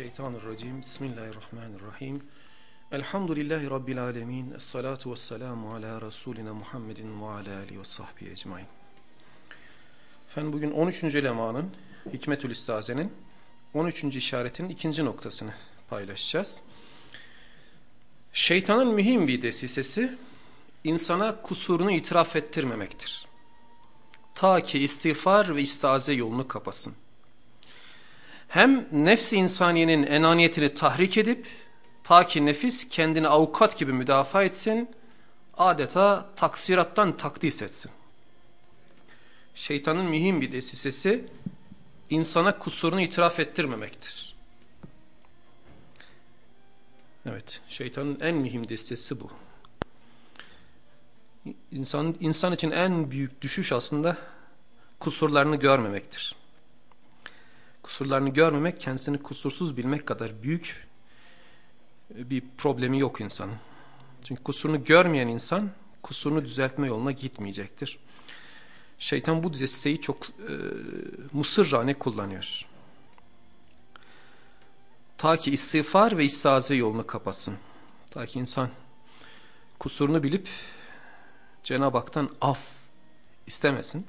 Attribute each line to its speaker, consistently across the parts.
Speaker 1: Mineşşeytanirracim. Bismillahirrahmanirrahim. Elhamdülillahi Rabbil alemin. Esselatu vesselamu ala Resulina Muhammedin ve ala alihi ve sahbihi ecmain. Efendim bugün 13. lemanın, Hikmetül İstaze'nin 13. işaretinin ikinci noktasını paylaşacağız. Şeytanın mühim bir desisesi insana kusurunu itiraf ettirmemektir. Ta ki istiğfar ve istaze yolunu kapasın hem nefsi insaniyenin enaniyetini tahrik edip ta ki nefis kendini avukat gibi müdafaa etsin, adeta taksirattan takdis etsin. Şeytanın mühim bir desisesi insana kusurunu itiraf ettirmemektir. Evet, şeytanın en mühim destesi bu. İnsan, insan için en büyük düşüş aslında kusurlarını görmemektir kusurlarını görmemek, kendisini kusursuz bilmek kadar büyük bir problemi yok insanın. Çünkü kusurunu görmeyen insan kusurunu düzeltme yoluna gitmeyecektir. Şeytan bu desteği çok e, musırrane kullanıyor. Ta ki istiğfar ve istaze yolunu kapasın. Ta ki insan kusurunu bilip Cenab-ı Hak'tan af istemesin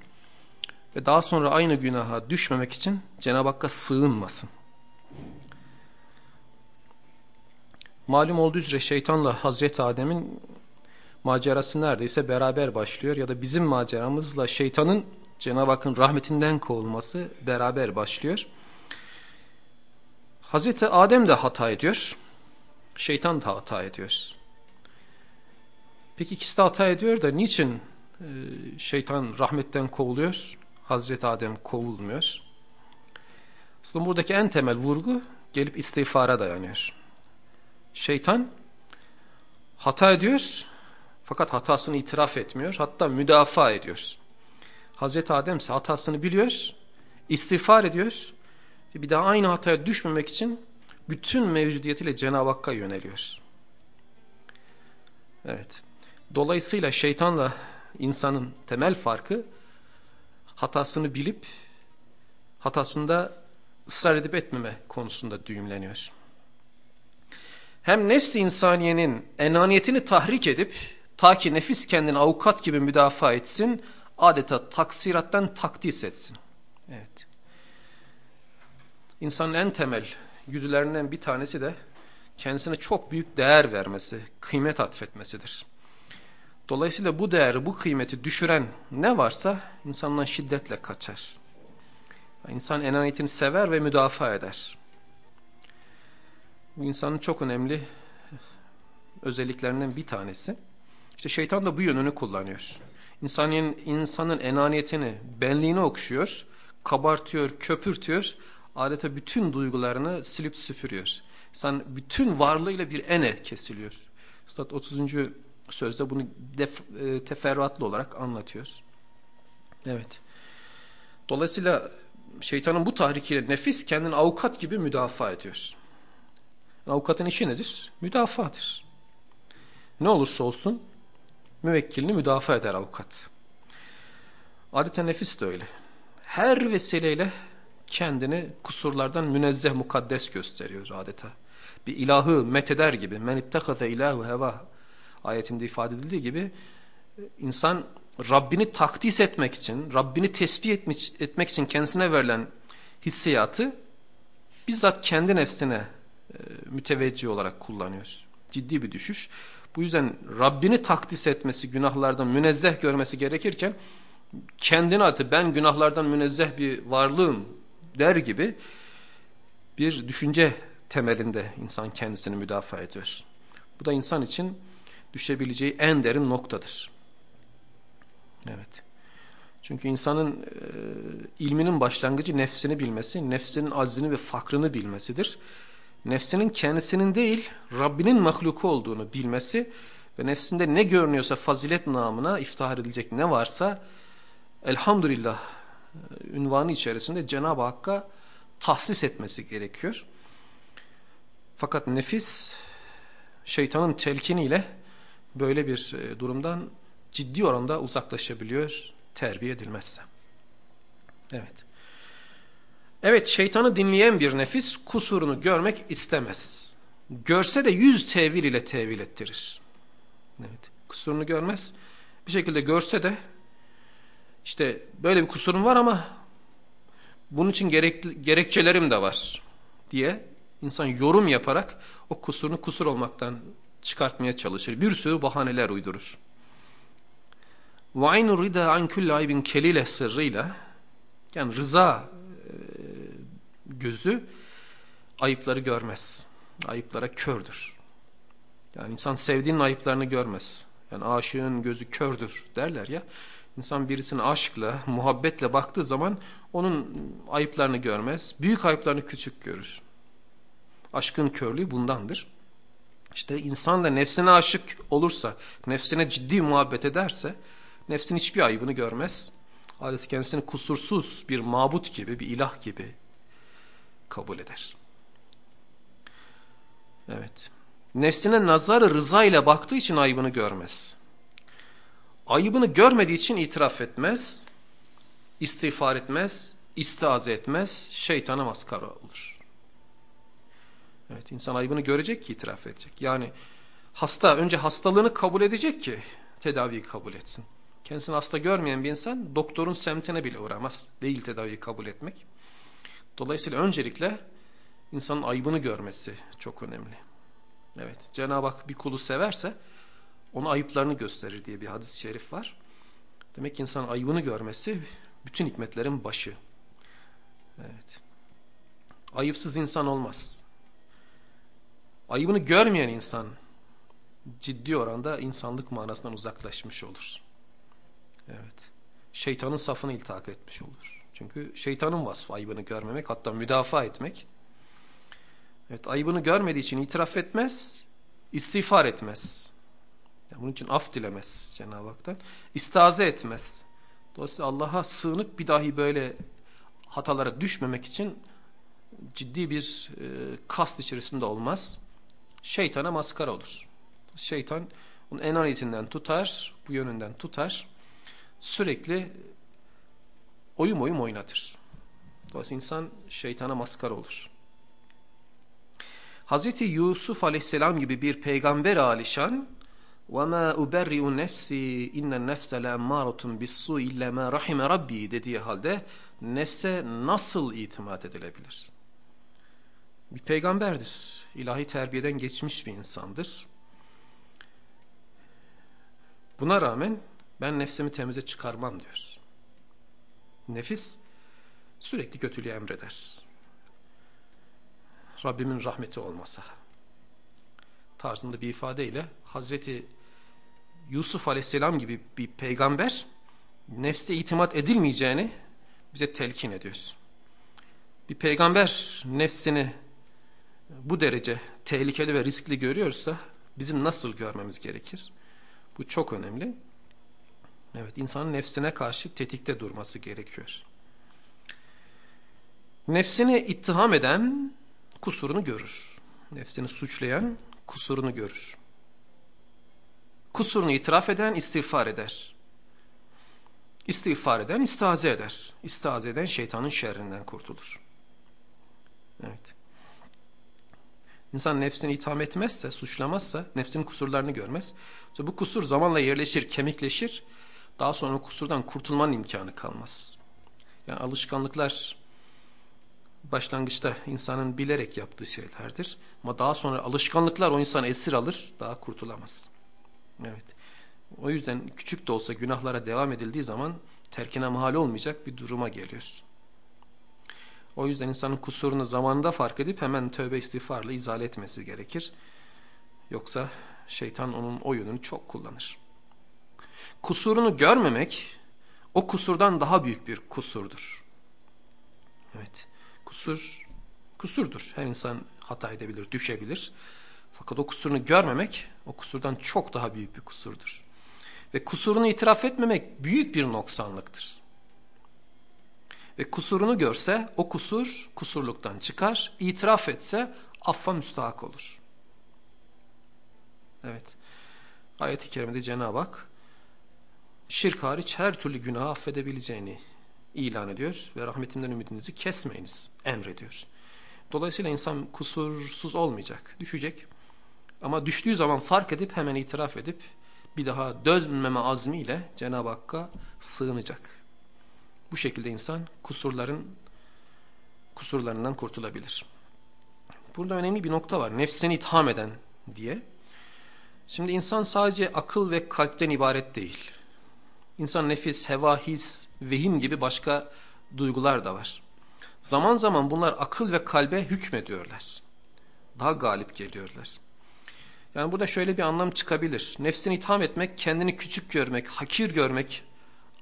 Speaker 1: ve daha sonra aynı günaha düşmemek için Cenab-ı Hakk'a sığınmasın. Malum olduğu üzere şeytanla Hazreti Adem'in macerası neredeyse beraber başlıyor ya da bizim maceramızla şeytanın Cenab-ı Hakk'ın rahmetinden kovulması beraber başlıyor. Hazreti Adem de hata ediyor, şeytan da hata ediyor. Peki ikisi de hata ediyor da niçin e, şeytan rahmetten kovuluyor? Hazreti Adem kovulmuyor. Aslında buradaki en temel vurgu gelip istiğfara dayanıyor. Şeytan hata ediyor fakat hatasını itiraf etmiyor hatta müdafaa ediyor. Hazreti Adem ise hatasını biliyor, istiğfar ediyor bir daha aynı hataya düşmemek için bütün mevcudiyetiyle Cenab-ı Hakk'a yöneliyor. Evet. Dolayısıyla şeytanla insanın temel farkı hatasını bilip hatasında ısrar edip etmeme konusunda düğümleniyor. Hem nefsi insaniyenin enaniyetini tahrik edip ta ki nefis kendini avukat gibi müdafaa etsin, adeta taksirattan takdis etsin. Evet. İnsanın en temel güdülerinden bir tanesi de kendisine çok büyük değer vermesi, kıymet atfetmesidir. Dolayısıyla bu değeri, bu kıymeti düşüren ne varsa insandan şiddetle kaçar. İnsan enaniyetini sever ve müdafaa eder. Bu insanın çok önemli özelliklerinden bir tanesi. İşte şeytan da bu yönünü kullanıyor. İnsanın, insanın enaniyetini, benliğini okşuyor, kabartıyor, köpürtüyor. Adeta bütün duygularını silip süpürüyor. İnsan bütün varlığıyla bir ene kesiliyor. Üstad 30 sözde bunu def, e, teferruatlı olarak anlatıyor. Evet. Dolayısıyla şeytanın bu tahrikiyle nefis kendini avukat gibi müdafaa ediyor. Avukatın işi nedir? Müdafadır. Ne olursa olsun müvekkilini müdafaa eder avukat. Adeta nefis de öyle. Her vesileyle kendini kusurlardan münezzeh mukaddes gösteriyor adeta. Bir ilahı metheder gibi. Men ittehade ilahu heva ayetinde ifade edildiği gibi insan Rabbini takdis etmek için, Rabbini tesbih etmiş, etmek için kendisine verilen hissiyatı bizzat kendi nefsine e, müteveccih olarak kullanıyor. Ciddi bir düşüş. Bu yüzden Rabbini takdis etmesi, günahlardan münezzeh görmesi gerekirken kendini atı ben günahlardan münezzeh bir varlığım der gibi bir düşünce temelinde insan kendisini müdafaa ediyor. Bu da insan için düşebileceği en derin noktadır. Evet. Çünkü insanın e, ilminin başlangıcı nefsini bilmesi, nefsinin aczini ve fakrını bilmesidir. Nefsinin kendisinin değil, Rabbinin mahluku olduğunu bilmesi ve nefsinde ne görünüyorsa fazilet namına iftihar edilecek ne varsa elhamdülillah e, ünvanı içerisinde Cenab-ı Hakk'a tahsis etmesi gerekiyor. Fakat nefis şeytanın telkiniyle böyle bir e, durumdan ciddi oranda uzaklaşabiliyor terbiye edilmezse. Evet. Evet şeytanı dinleyen bir nefis kusurunu görmek istemez. Görse de yüz tevil ile tevil ettirir. Evet, kusurunu görmez. Bir şekilde görse de işte böyle bir kusurum var ama bunun için gerekli, gerekçelerim de var diye insan yorum yaparak o kusurunu kusur olmaktan çıkartmaya çalışır. Bir sürü bahaneler uydurur. وَعَيْنُ الرِّدَى عَنْ كُلَّ عَيْبٍ kelile sırrıyla yani rıza e, gözü ayıpları görmez. Ayıplara kördür. Yani insan sevdiğinin ayıplarını görmez. Yani aşığın gözü kördür derler ya. İnsan birisine aşkla, muhabbetle baktığı zaman onun ayıplarını görmez. Büyük ayıplarını küçük görür. Aşkın körlüğü bundandır. İşte insan da nefsine aşık olursa, nefsine ciddi muhabbet ederse, nefsin hiçbir ayıbını görmez. Adeta kendisini kusursuz bir mabut gibi, bir ilah gibi kabul eder. Evet. Nefsine nazarı rıza ile baktığı için ayıbını görmez. Ayıbını görmediği için itiraf etmez, istiğfar etmez, istiaze etmez, şeytana maskara olur. Evet insan ayıbını görecek ki itiraf edecek. Yani hasta önce hastalığını kabul edecek ki tedaviyi kabul etsin. Kendisini hasta görmeyen bir insan doktorun semtine bile uğramaz. Değil tedaviyi kabul etmek. Dolayısıyla öncelikle insanın ayıbını görmesi çok önemli. Evet Cenab-ı Hak bir kulu severse onu ayıplarını gösterir diye bir hadis-i şerif var. Demek ki insan ayıbını görmesi bütün hikmetlerin başı. Evet. Ayıpsız insan olmaz. Ayıbını görmeyen insan ciddi oranda insanlık manasından uzaklaşmış olur. Evet. Şeytanın safını iltihak etmiş olur. Çünkü şeytanın vasfı ayıbını görmemek hatta müdafaa etmek. Evet ayıbını görmediği için itiraf etmez, istiğfar etmez. Yani bunun için af dilemez Cenab-ı Hak'tan. İstaze etmez. Dolayısıyla Allah'a sığınıp bir dahi böyle hatalara düşmemek için ciddi bir e, kast içerisinde olmaz Şeytana maskara olur. Şeytan onun enaniyetinden tutar, bu yönünden tutar. Sürekli oyun oyun oynatır. Dolayısıyla insan şeytana maskara olur. Hazreti Yusuf aleyhisselam gibi bir peygamber alişan وَمَا اُبَرِّئُ نَفْسِي اِنَّ النَّفْسَ لَاَمَّارَةٌ بِالسُّ اِلَّا مَا رَحِمَ رَبِّي dediği halde nefse nasıl itimat edilebilir? Bir peygamberdir. İlahi terbiyeden geçmiş bir insandır. Buna rağmen ben nefsimi temize çıkarmam diyor. Nefis sürekli kötülüğü emreder. Rabbimin rahmeti olmasa tarzında bir ifadeyle Hazreti Yusuf Aleyhisselam gibi bir peygamber nefse itimat edilmeyeceğini bize telkin ediyor. Bir peygamber nefsini bu derece tehlikeli ve riskli görüyorsa bizim nasıl görmemiz gerekir? Bu çok önemli. Evet, insanın nefsine karşı tetikte durması gerekiyor. Nefsini ittiham eden kusurunu görür. Nefsini suçlayan kusurunu görür. Kusurunu itiraf eden istiğfar eder. İstiğfar eden istaze eder. İstaze eden şeytanın şerrinden kurtulur. Evet. İnsan nefsini itham etmezse, suçlamazsa, nefsinin kusurlarını görmez. bu kusur zamanla yerleşir, kemikleşir. Daha sonra kusurdan kurtulmanın imkanı kalmaz. Yani alışkanlıklar başlangıçta insanın bilerek yaptığı şeylerdir. Ama daha sonra alışkanlıklar o insanı esir alır, daha kurtulamaz. Evet. O yüzden küçük de olsa günahlara devam edildiği zaman terkine mahal olmayacak bir duruma geliyor. O yüzden insanın kusurunu zamanında fark edip hemen tövbe istiğfarla izale etmesi gerekir. Yoksa şeytan onun oyununu çok kullanır. Kusurunu görmemek o kusurdan daha büyük bir kusurdur. Evet. Kusur kusurdur. Her insan hata edebilir, düşebilir. Fakat o kusurunu görmemek o kusurdan çok daha büyük bir kusurdur. Ve kusurunu itiraf etmemek büyük bir noksanlıktır. Ve kusurunu görse o kusur kusurluktan çıkar. İtiraf etse affa müstahak olur. Evet. Ayet-i kerimede Cenab-ı Hak şirk hariç her türlü günahı affedebileceğini ilan ediyor ve rahmetimden ümidinizi kesmeyiniz emrediyor. Dolayısıyla insan kusursuz olmayacak, düşecek. Ama düştüğü zaman fark edip hemen itiraf edip bir daha dönmeme azmiyle Cenab-ı Hakk'a sığınacak. Bu şekilde insan kusurların kusurlarından kurtulabilir. Burada önemli bir nokta var. Nefsini itham eden diye. Şimdi insan sadece akıl ve kalpten ibaret değil. İnsan nefis, heva, his, vehim gibi başka duygular da var. Zaman zaman bunlar akıl ve kalbe hükmediyorlar. Daha galip geliyorlar. Yani burada şöyle bir anlam çıkabilir. Nefsini itham etmek, kendini küçük görmek, hakir görmek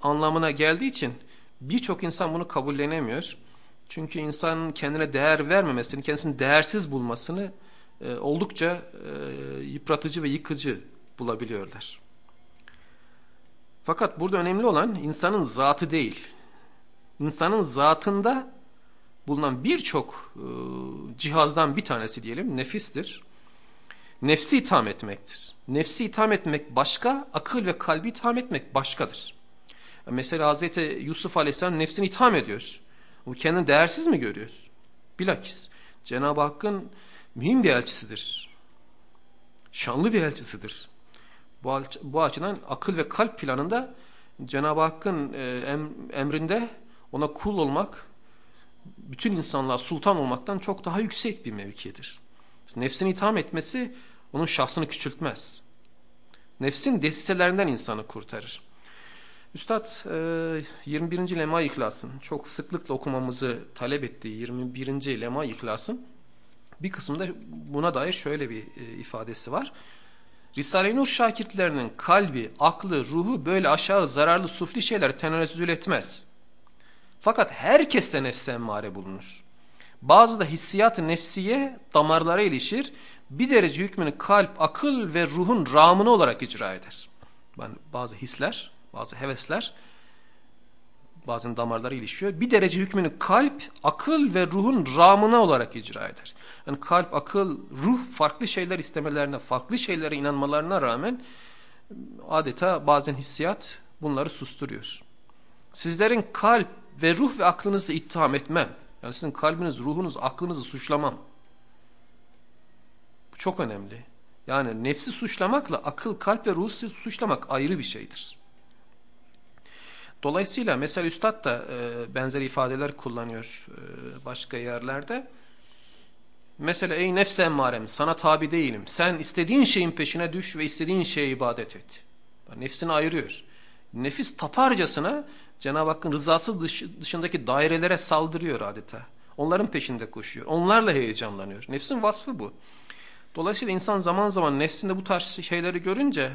Speaker 1: anlamına geldiği için birçok insan bunu kabullenemiyor. Çünkü insanın kendine değer vermemesini, kendisini değersiz bulmasını e, oldukça e, yıpratıcı ve yıkıcı bulabiliyorlar. Fakat burada önemli olan insanın zatı değil. İnsanın zatında bulunan birçok e, cihazdan bir tanesi diyelim nefistir. Nefsi itham etmektir. Nefsi itham etmek başka, akıl ve kalbi itham etmek başkadır. Mesela Hazreti Yusuf Aleyhisselam nefsini itham ediyor. Bu kendini değersiz mi görüyor? Bilakis Cenab-ı Hakk'ın mühim bir elçisidir. Şanlı bir elçisidir. Bu, bu açıdan akıl ve kalp planında Cenab-ı Hakk'ın e, em, emrinde ona kul olmak, bütün insanlığa sultan olmaktan çok daha yüksek bir mevkidir. Nefsini itham etmesi onun şahsını küçültmez. Nefsin desiselerinden insanı kurtarır. Üstad 21. E, Lema İhlas'ın çok sıklıkla okumamızı talep ettiği 21. Lema İhlas'ın bir kısımda buna dair şöyle bir e, ifadesi var. Risale-i Nur şakirtlerinin kalbi, aklı, ruhu böyle aşağı zararlı sufli şeyler tenezzül etmez. Fakat herkes de nefse emmare bulunur. Bazı da hissiyat-ı nefsiye damarlara ilişir. Bir derece hükmünü kalp, akıl ve ruhun ramını olarak icra eder. Yani bazı hisler, bazı hevesler bazen damarlara ilişiyor. Bir derece hükmünü kalp, akıl ve ruhun ramına olarak icra eder. Yani kalp, akıl, ruh farklı şeyler istemelerine, farklı şeylere inanmalarına rağmen adeta bazen hissiyat bunları susturuyor. Sizlerin kalp ve ruh ve aklınızı ittiham etmem. Yani sizin kalbiniz, ruhunuz, aklınızı suçlamam. Bu çok önemli. Yani nefsi suçlamakla akıl, kalp ve ruhu suçlamak ayrı bir şeydir. Dolayısıyla mesela Üstad da e, benzer ifadeler kullanıyor e, başka yerlerde. Mesela ey nefse emmarem sana tabi değilim. Sen istediğin şeyin peşine düş ve istediğin şeye ibadet et. Nefsini ayırıyor. Nefis taparcasına Cenab-ı Hakk'ın rızası dışındaki dairelere saldırıyor adeta. Onların peşinde koşuyor. Onlarla heyecanlanıyor. Nefsin vasfı bu. Dolayısıyla insan zaman zaman nefsinde bu tarz şeyleri görünce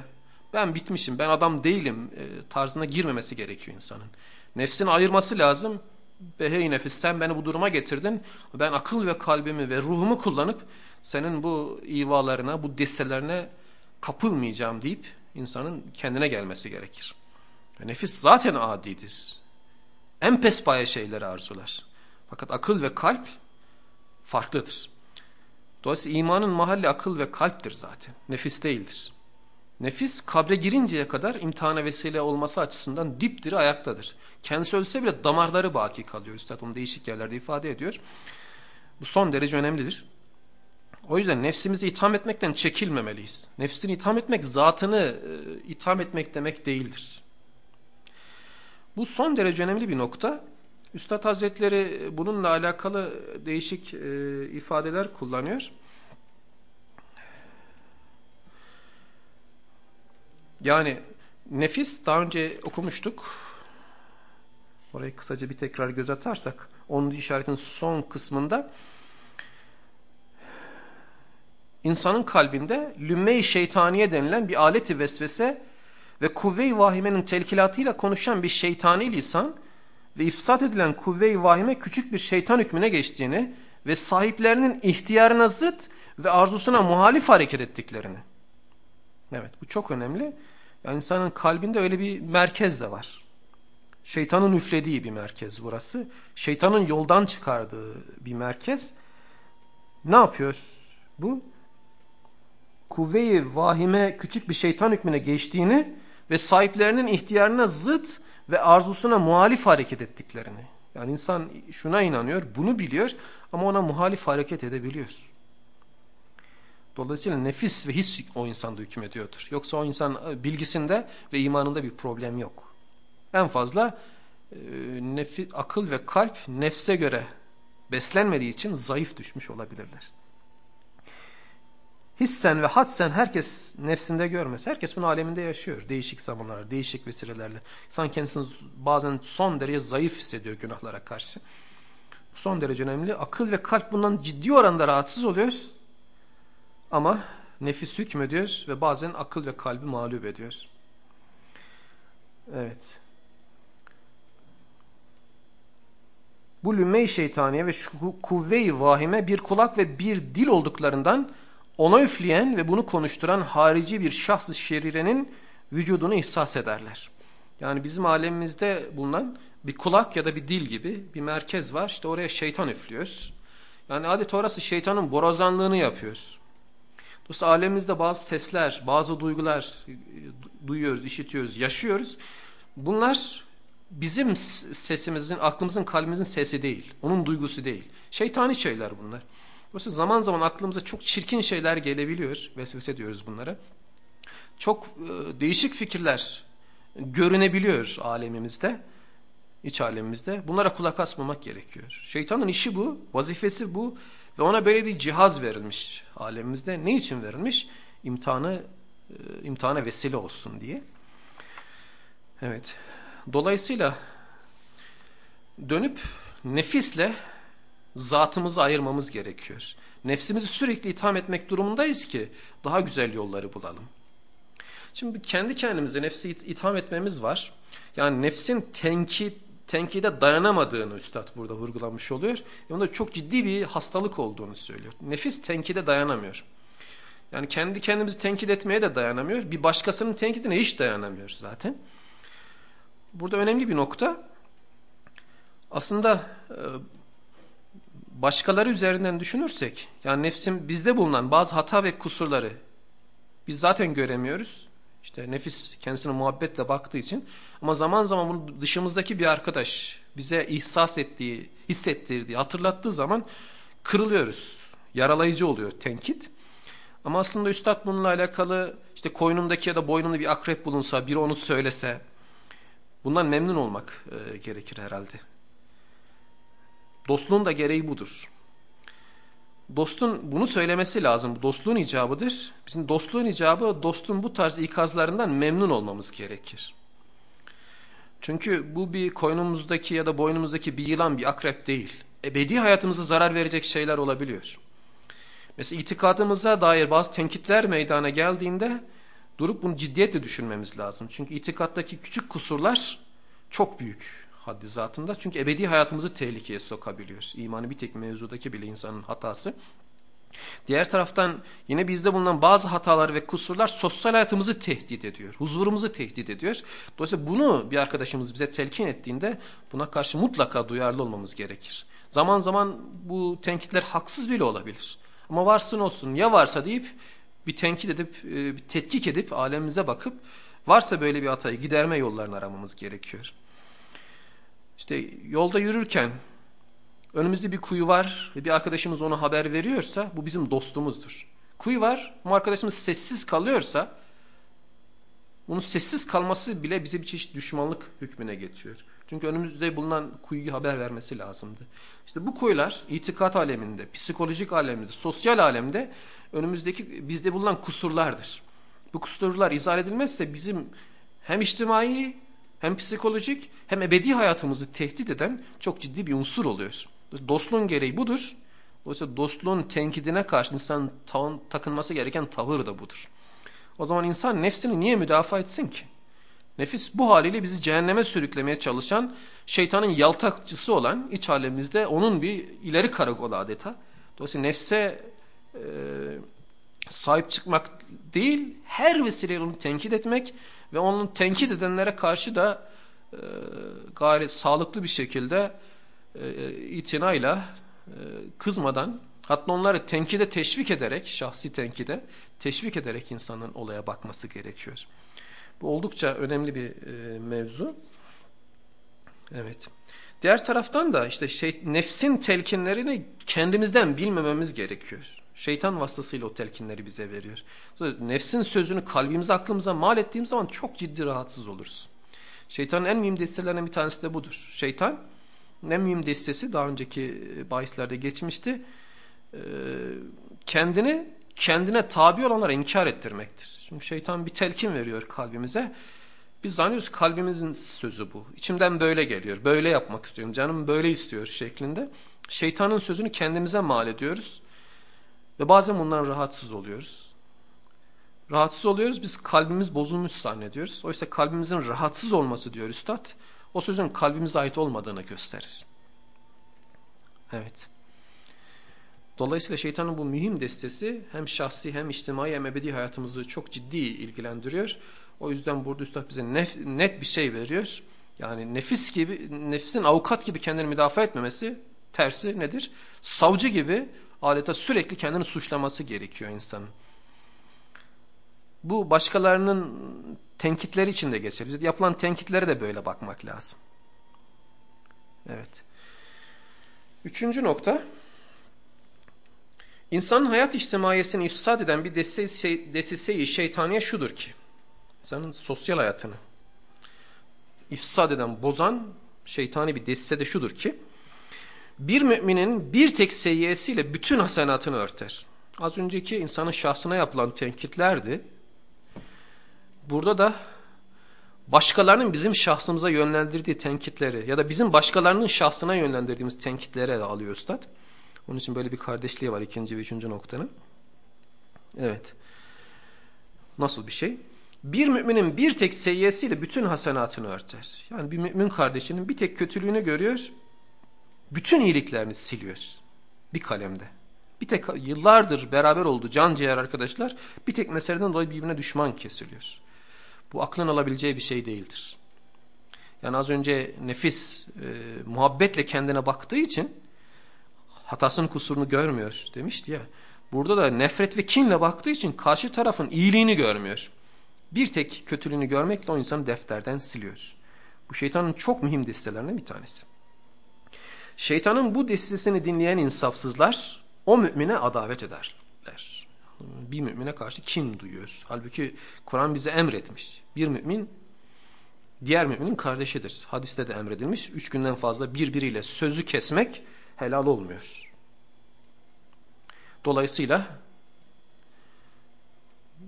Speaker 1: ben bitmişim, ben adam değilim e, tarzına girmemesi gerekiyor insanın. Nefsini ayırması lazım. Be hey nefis sen beni bu duruma getirdin. Ben akıl ve kalbimi ve ruhumu kullanıp senin bu ivalarına, bu deselerine kapılmayacağım deyip insanın kendine gelmesi gerekir. Nefis zaten adidir. En pespaya şeyleri arzular. Fakat akıl ve kalp farklıdır. Dolayısıyla imanın mahalli akıl ve kalptir zaten. Nefis değildir. Nefis kabre girinceye kadar imtihana vesile olması açısından dipdiri ayaktadır. Kendisi ölse bile damarları baki kalıyor. Üstad onu değişik yerlerde ifade ediyor. Bu son derece önemlidir. O yüzden nefsimizi itham etmekten çekilmemeliyiz. Nefsini itham etmek zatını e, itham etmek demek değildir. Bu son derece önemli bir nokta. Üstad Hazretleri bununla alakalı değişik e, ifadeler kullanıyor. Yani nefis daha önce okumuştuk. Orayı kısaca bir tekrar göz atarsak 10. işaretin son kısmında insanın kalbinde lümme-i şeytaniye denilen bir aleti vesvese ve kuvve-i vahimenin telkilatıyla konuşan bir şeytani lisan ve ifsat edilen kuvve-i vahime küçük bir şeytan hükmüne geçtiğini ve sahiplerinin ihtiyarına zıt ve arzusuna muhalif hareket ettiklerini. Evet bu çok önemli. Yani insanın kalbinde öyle bir merkez de var. Şeytanın üflediği bir merkez burası. Şeytanın yoldan çıkardığı bir merkez. Ne yapıyor bu? Kuvve-i vahime küçük bir şeytan hükmüne geçtiğini ve sahiplerinin ihtiyarına zıt ve arzusuna muhalif hareket ettiklerini. Yani insan şuna inanıyor, bunu biliyor ama ona muhalif hareket edebiliyor. Dolayısıyla nefis ve his o insanda hükmediyordur. Yoksa o insan e, bilgisinde ve imanında bir problem yok. En fazla e, akıl ve kalp nefse göre beslenmediği için zayıf düşmüş olabilirler. Hissen ve hadsen herkes nefsinde görmez. Herkes bunun aleminde yaşıyor. Değişik zamanlar, değişik vesilelerle. İnsan kendisini bazen son derece zayıf hissediyor günahlara karşı. Son derece önemli. Akıl ve kalp bundan ciddi oranda rahatsız oluyor. Ama nefis hükmediyor ve bazen akıl ve kalbi mağlup ediyor. Evet. Bu lümme-i şeytaniye ve kuvve-i vahime bir kulak ve bir dil olduklarından ona üfleyen ve bunu konuşturan harici bir şahs-ı şerirenin vücudunu ihsas ederler. Yani bizim alemimizde bulunan bir kulak ya da bir dil gibi bir merkez var. İşte oraya şeytan üflüyoruz. Yani adeta orası şeytanın borazanlığını yapıyoruz. Dolayısıyla alemimizde bazı sesler, bazı duygular e, duyuyoruz, işitiyoruz, yaşıyoruz. Bunlar bizim sesimizin, aklımızın, kalbimizin sesi değil. Onun duygusu değil. Şeytani şeyler bunlar. Dolayısıyla zaman zaman aklımıza çok çirkin şeyler gelebiliyor. Vesvese diyoruz bunlara. Çok e, değişik fikirler görünebiliyor alemimizde, iç alemimizde. Bunlara kulak asmamak gerekiyor. Şeytanın işi bu, vazifesi bu ve ona böyle bir cihaz verilmiş alemimizde. Ne için verilmiş? İmtihanı, e, imtihana vesile olsun diye. Evet. Dolayısıyla dönüp nefisle zatımızı ayırmamız gerekiyor. Nefsimizi sürekli itham etmek durumundayız ki daha güzel yolları bulalım. Şimdi kendi kendimize nefsi itham etmemiz var. Yani nefsin tenkit, tenkide dayanamadığını üstad burada vurgulamış oluyor. Ve onda çok ciddi bir hastalık olduğunu söylüyor. Nefis tenkide dayanamıyor. Yani kendi kendimizi tenkit etmeye de dayanamıyor. Bir başkasının tenkidine hiç dayanamıyor zaten. Burada önemli bir nokta. Aslında e, başkaları üzerinden düşünürsek, yani nefsin bizde bulunan bazı hata ve kusurları biz zaten göremiyoruz. İşte nefis kendisine muhabbetle baktığı için. Ama zaman zaman bunu dışımızdaki bir arkadaş bize ihsas ettiği, hissettirdiği, hatırlattığı zaman kırılıyoruz. Yaralayıcı oluyor tenkit. Ama aslında üstad bununla alakalı işte koynumdaki ya da boynumda bir akrep bulunsa, biri onu söylese bundan memnun olmak e, gerekir herhalde. Dostluğun da gereği budur. Dostun bunu söylemesi lazım. Dostluğun icabıdır. Bizim dostluğun icabı dostun bu tarz ikazlarından memnun olmamız gerekir. Çünkü bu bir koynumuzdaki ya da boynumuzdaki bir yılan bir akrep değil. Ebedi hayatımıza zarar verecek şeyler olabiliyor. Mesela itikadımıza dair bazı tenkitler meydana geldiğinde durup bunu ciddiyetle düşünmemiz lazım. Çünkü itikattaki küçük kusurlar çok büyük haddi zatında. Çünkü ebedi hayatımızı tehlikeye sokabiliyoruz. İmanı bir tek mevzudaki bile insanın hatası. Diğer taraftan yine bizde bulunan bazı hatalar ve kusurlar sosyal hayatımızı tehdit ediyor. Huzurumuzu tehdit ediyor. Dolayısıyla bunu bir arkadaşımız bize telkin ettiğinde buna karşı mutlaka duyarlı olmamız gerekir. Zaman zaman bu tenkitler haksız bile olabilir. Ama varsın olsun ya varsa deyip bir tenkit edip, e, bir tetkik edip alemimize bakıp varsa böyle bir hatayı giderme yollarını aramamız gerekiyor. İşte yolda yürürken önümüzde bir kuyu var ve bir arkadaşımız ona haber veriyorsa bu bizim dostumuzdur. Kuyu var ama arkadaşımız sessiz kalıyorsa onun sessiz kalması bile bize bir çeşit düşmanlık hükmüne getiriyor. Çünkü önümüzde bulunan kuyuyu haber vermesi lazımdı. İşte bu kuyular itikat aleminde, psikolojik alemde, sosyal alemde önümüzdeki bizde bulunan kusurlardır. Bu kusurlar izah edilmezse bizim hem içtimai hem psikolojik hem ebedi hayatımızı tehdit eden çok ciddi bir unsur oluyor. Dostluğun gereği budur. Dolayısıyla dostluğun tenkidine karşı insan takınması gereken tavır da budur. O zaman insan nefsini niye müdafaa etsin ki? Nefis bu haliyle bizi cehenneme sürüklemeye çalışan, şeytanın yaltakçısı olan iç alemimizde onun bir ileri karakolu adeta. Dolayısıyla nefse e, sahip çıkmak değil, her vesileyle onu tenkit etmek ve onun tenkit edenlere karşı da e, gayet sağlıklı bir şekilde e, itinayla e, kızmadan hatta onları tenkide teşvik ederek şahsi tenkide teşvik ederek insanın olaya bakması gerekiyor. Bu oldukça önemli bir e, mevzu. Evet. Diğer taraftan da işte şey, nefsin telkinlerini kendimizden bilmememiz gerekiyor. Şeytan vasıtasıyla o telkinleri bize veriyor. Nefsin sözünü kalbimize, aklımıza mal ettiğimiz zaman çok ciddi rahatsız oluruz. Şeytanın en mühim destelerinden bir tanesi de budur. Şeytan en mühim destesi daha önceki bahislerde geçmişti. Ee, kendini kendine tabi olanlara inkar ettirmektir. Çünkü şeytan bir telkin veriyor kalbimize. Biz zannediyoruz kalbimizin sözü bu. İçimden böyle geliyor. Böyle yapmak istiyorum. Canım böyle istiyor şeklinde. Şeytanın sözünü kendimize mal ediyoruz. Ve bazen bundan rahatsız oluyoruz. Rahatsız oluyoruz. Biz kalbimiz bozulmuş zannediyoruz. Oysa kalbimizin rahatsız olması diyor üstad. O sözün kalbimize ait olmadığını gösterir. Evet. Dolayısıyla şeytanın bu mühim destesi hem şahsi hem içtimai hem ebedi hayatımızı çok ciddi ilgilendiriyor. O yüzden burada Üstad bize nef, net bir şey veriyor. Yani nefis gibi, nefsin avukat gibi kendini müdafaa etmemesi tersi nedir? Savcı gibi adeta sürekli kendini suçlaması gerekiyor insanın. Bu başkalarının tenkitleri için de geçerli. Yapılan tenkitlere de böyle bakmak lazım. Evet. Üçüncü nokta. İnsanın hayat içtimaiyesini ifsad eden bir desiseyi şeytaniye şudur ki insanın sosyal hayatını ifsad eden, bozan şeytani bir desise de şudur ki bir müminin bir tek seyyesiyle bütün hasenatını örter. Az önceki insanın şahsına yapılan tenkitlerdi. Burada da başkalarının bizim şahsımıza yönlendirdiği tenkitleri ya da bizim başkalarının şahsına yönlendirdiğimiz tenkitlere alıyor Üstad. Onun için böyle bir kardeşliği var ikinci ve üçüncü noktanın. Evet. Nasıl bir şey? Bir müminin bir tek seyyesiyle bütün hasenatını örter. Yani bir mümin kardeşinin bir tek kötülüğünü görüyor, bütün iyiliklerini siliyor. Bir kalemde. Bir tek yıllardır beraber oldu can ciğer arkadaşlar, bir tek meseleden dolayı birbirine düşman kesiliyor. Bu aklın alabileceği bir şey değildir. Yani az önce nefis e, muhabbetle kendine baktığı için hatasını kusurunu görmüyor demişti ya. Burada da nefret ve kinle baktığı için karşı tarafın iyiliğini görmüyor. Bir tek kötülüğünü görmekle o insanı defterden siliyor. Bu şeytanın çok mühim destelerinden bir tanesi. Şeytanın bu destesini dinleyen insafsızlar o mümine adavet ederler. Bir mümine karşı kin duyuyor. Halbuki Kur'an bize emretmiş. Bir mümin diğer müminin kardeşidir. Hadiste de emredilmiş. Üç günden fazla birbiriyle sözü kesmek helal olmuyor. Dolayısıyla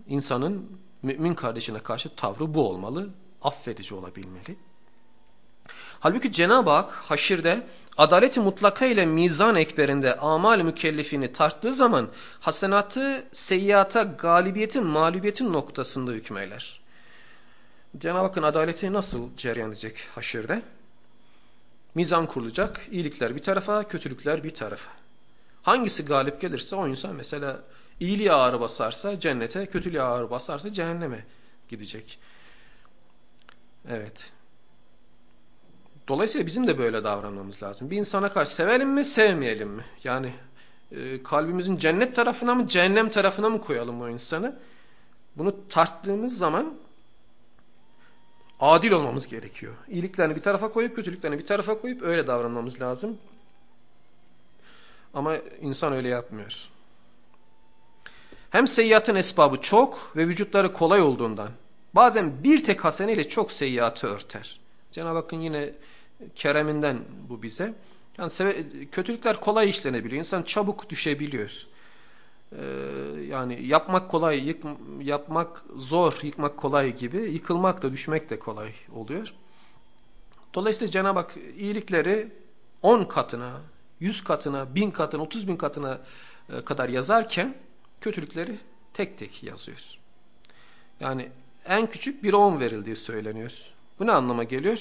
Speaker 1: insanın mümin kardeşine karşı tavrı bu olmalı. Affedici olabilmeli. Halbuki Cenab-ı Hak haşirde adaleti mutlaka ile mizan ekberinde amal mükellefini tarttığı zaman hasenatı seyyata galibiyetin mağlubiyetin noktasında hükmeyler. Cenab-ı Hakk'ın adaleti nasıl cereyan haşirde? Mizan kurulacak, iyilikler bir tarafa, kötülükler bir tarafa. Hangisi galip gelirse o insan mesela iyiliğe ağır basarsa cennete, kötülüğe ağır basarsa cehenneme gidecek. Evet. Dolayısıyla bizim de böyle davranmamız lazım. Bir insana karşı sevelim mi, sevmeyelim mi? Yani e, kalbimizin cennet tarafına mı, cehennem tarafına mı koyalım o insanı? Bunu tarttığımız zaman adil olmamız gerekiyor. İyiliklerini bir tarafa koyup, kötülüklerini bir tarafa koyup öyle davranmamız lazım. Ama insan öyle yapmıyor. Hem seyyiatın esbabı çok ve vücutları kolay olduğundan bazen bir tek haseneyle çok seyyiatı örter. Cenab-ı Hakk'ın yine kereminden bu bize. Yani kötülükler kolay işlenebiliyor. İnsan çabuk düşebiliyor. Ee, yani yapmak kolay, yık, yapmak zor, yıkmak kolay gibi. Yıkılmak da düşmek de kolay oluyor. Dolayısıyla Cenab-ı Hak iyilikleri 10 katına, 100 katına, 1000 katına, 30 bin katına e, kadar yazarken kötülükleri tek tek yazıyor. Yani en küçük bir 10 verildiği söyleniyor. Bu ne anlama geliyor?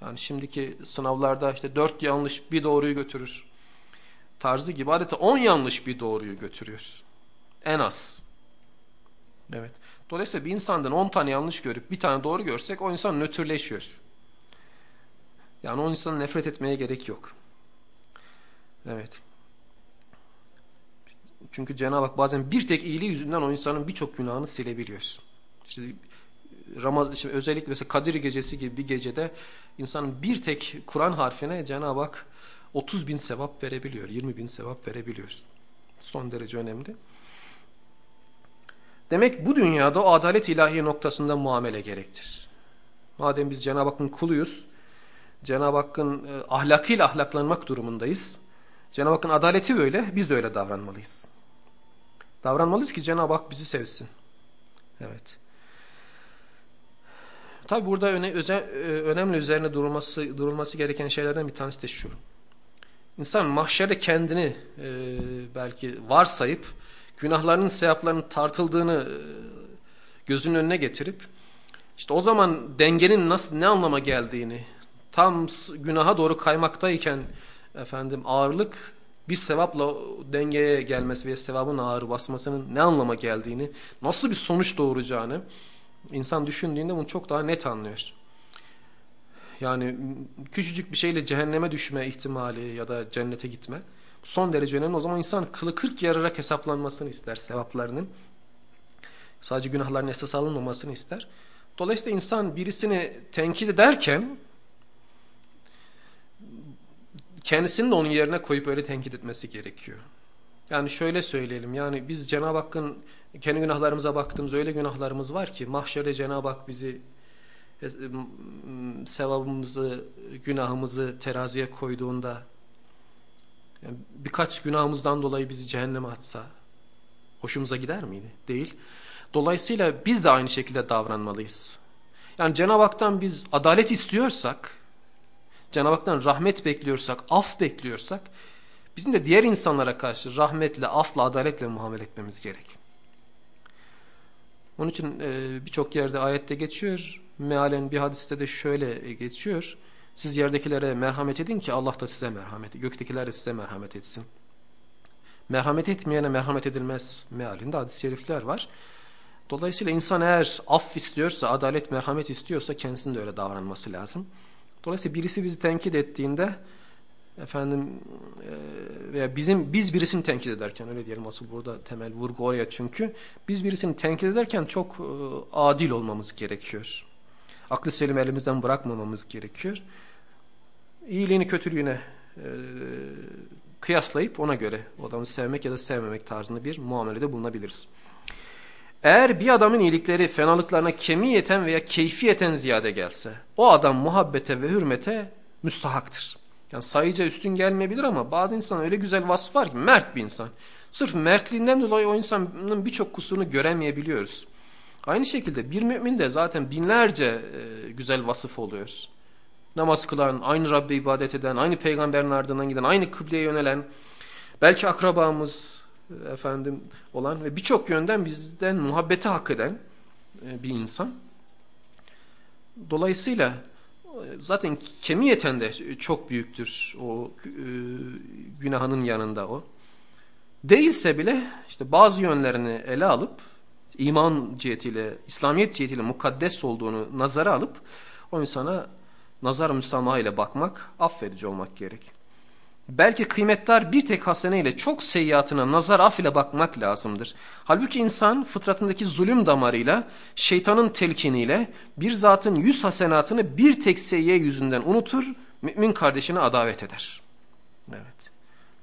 Speaker 1: Yani şimdiki sınavlarda işte 4 yanlış bir doğruyu götürür. Tarzı gibi adeta 10 yanlış bir doğruyu götürüyor. En az. Evet. Dolayısıyla bir insandan 10 tane yanlış görüp bir tane doğru görsek o insan nötrleşiyor. Yani o insanı nefret etmeye gerek yok. Evet. Çünkü Cenab-ı Hak bazen bir tek iyiliği yüzünden o insanın birçok günahını silebiliyor. İşte Ramaz, işte özellikle mesela Kadir gecesi gibi bir gecede insanın bir tek Kur'an harfine Cenab-ı Hak 30 bin sevap verebiliyor, 20 bin sevap verebiliyoruz. Son derece önemli. Demek bu dünyada adalet ilahi noktasında muamele gerektir. Madem biz Cenab-ı Hakk'ın kuluyuz, Cenab-ı Hakk'ın e, ahlakıyla ahlaklanmak durumundayız. Cenab-ı Hakk'ın adaleti böyle, biz de öyle davranmalıyız. Davranmalıyız ki Cenab-ı Hak bizi sevsin. Evet. Tabi burada öne, öze, e, önemli üzerine durulması, durulması gereken şeylerden bir tanesi de şu. İnsan mahşerde kendini e, belki varsayıp günahlarının sevaplarının tartıldığını e, gözünün önüne getirip işte o zaman dengenin nasıl ne anlama geldiğini tam günaha doğru kaymaktayken efendim ağırlık bir sevapla dengeye gelmesi ve sevabın ağır basmasının ne anlama geldiğini, nasıl bir sonuç doğuracağını insan düşündüğünde bunu çok daha net anlıyor. Yani küçücük bir şeyle cehenneme düşme ihtimali ya da cennete gitme son derece önemli. O zaman insan kılı kırk yararak hesaplanmasını ister sevaplarının. Sadece günahların esas alınmamasını ister. Dolayısıyla insan birisini tenkit ederken kendisini de onun yerine koyup öyle tenkit etmesi gerekiyor. Yani şöyle söyleyelim yani biz Cenab-ı Hakk'ın kendi günahlarımıza baktığımız öyle günahlarımız var ki mahşerde Cenab-ı Hak bizi e, sevabımızı, günahımızı teraziye koyduğunda yani birkaç günahımızdan dolayı bizi cehenneme atsa hoşumuza gider miydi? Değil. Dolayısıyla biz de aynı şekilde davranmalıyız. Yani Cenab-ı Hak'tan biz adalet istiyorsak Cenab-ı Hak'tan rahmet bekliyorsak, af bekliyorsak bizim de diğer insanlara karşı rahmetle, afla, adaletle muamele etmemiz gerek. Onun için e, birçok yerde ayette geçiyor. Mealen bir hadiste de şöyle geçiyor. Siz yerdekilere merhamet edin ki Allah da size merhamet, göktekiler de size merhamet etsin. Merhamet etmeyene merhamet edilmez mealinde hadis-i şerifler var. Dolayısıyla insan eğer af istiyorsa, adalet, merhamet istiyorsa kendisinin de öyle davranması lazım. Dolayısıyla birisi bizi tenkit ettiğinde efendim e, veya bizim biz birisini tenkit ederken öyle diyelim asıl burada temel vurgu oraya çünkü biz birisini tenkit ederken çok e, adil olmamız gerekiyor. Aklı selim elimizden bırakmamamız gerekiyor. İyiliğini kötülüğüne e, kıyaslayıp ona göre o adamı sevmek ya da sevmemek tarzında bir muamelede bulunabiliriz. Eğer bir adamın iyilikleri fenalıklarına kemiyeten veya keyfiyeten ziyade gelse o adam muhabbete ve hürmete müstahaktır. Yani sayıca üstün gelmeyebilir ama bazı insan öyle güzel vasıf var ki mert bir insan. Sırf mertliğinden dolayı o insanın birçok kusurunu göremeyebiliyoruz. Aynı şekilde bir mümin de zaten binlerce e, güzel vasıf oluyor. Namaz kılan, aynı Rabbe ibadet eden, aynı peygamberin ardından giden, aynı kıbleye yönelen, belki akrabamız, efendim olan ve birçok yönden bizden muhabbeti hak eden e, bir insan. Dolayısıyla e, zaten kemiyeten de çok büyüktür o e, günahının yanında o. Değilse bile işte bazı yönlerini ele alıp iman cihetiyle, İslamiyet cihetiyle mukaddes olduğunu nazara alıp o insana nazar müsamaha ile bakmak, affedici olmak gerek. Belki kıymetler bir tek haseneyle çok seyyiatına nazar af ile bakmak lazımdır. Halbuki insan fıtratındaki zulüm damarıyla, şeytanın telkiniyle bir zatın yüz hasenatını bir tek seyyiye yüzünden unutur, mümin kardeşine adavet eder. Evet,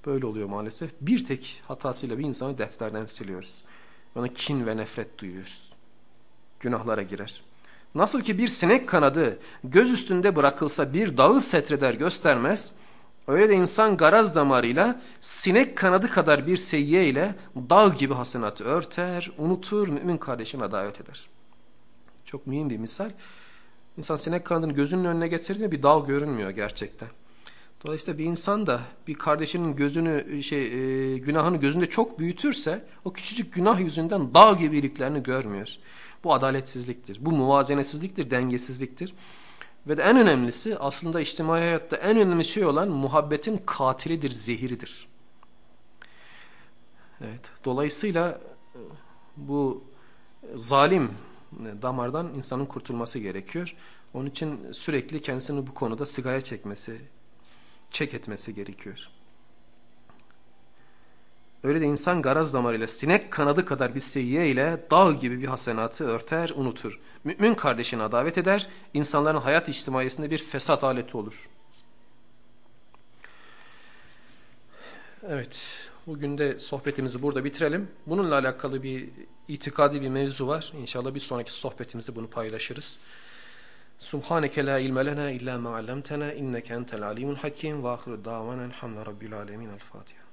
Speaker 1: böyle oluyor maalesef. Bir tek hatasıyla bir insanı defterden siliyoruz. Ona kin ve nefret duyuyoruz. Günahlara girer. Nasıl ki bir sinek kanadı göz üstünde bırakılsa bir dağı setreder göstermez, Öyle de insan garaz damarıyla sinek kanadı kadar bir seyyiye ile dağ gibi hasenatı örter, unutur, mümin kardeşine davet eder. Çok mühim bir misal. İnsan sinek kanadını gözünün önüne getirdiğinde bir dağ görünmüyor gerçekten. Dolayısıyla bir insan da bir kardeşinin gözünü şey e, günahını gözünde çok büyütürse o küçücük günah yüzünden dağ gibi iyiliklerini görmüyor. Bu adaletsizliktir. Bu muvazenesizliktir, dengesizliktir. Ve de en önemlisi aslında içtimai hayatta en önemli şey olan muhabbetin katilidir, zehiridir. Evet, dolayısıyla e, bu zalim damardan insanın kurtulması gerekiyor. Onun için sürekli kendisini bu konuda sigaya çekmesi, çek etmesi gerekiyor. Öyle de insan garaz damarıyla sinek kanadı kadar bir seyyiye ile dağ gibi bir hasenatı örter, unutur. Mümin kardeşine davet eder, insanların hayat içtimaiyesinde bir fesat aleti olur. Evet, bugün de sohbetimizi burada bitirelim. Bununla alakalı bir itikadi bir mevzu var. İnşallah bir sonraki sohbetimizde bunu paylaşırız. Subhaneke la ilme lena illa ma allamtena inneke entel alimul hakim ve ahiru davana elhamdülillahi rabbil alemin. El Fatiha.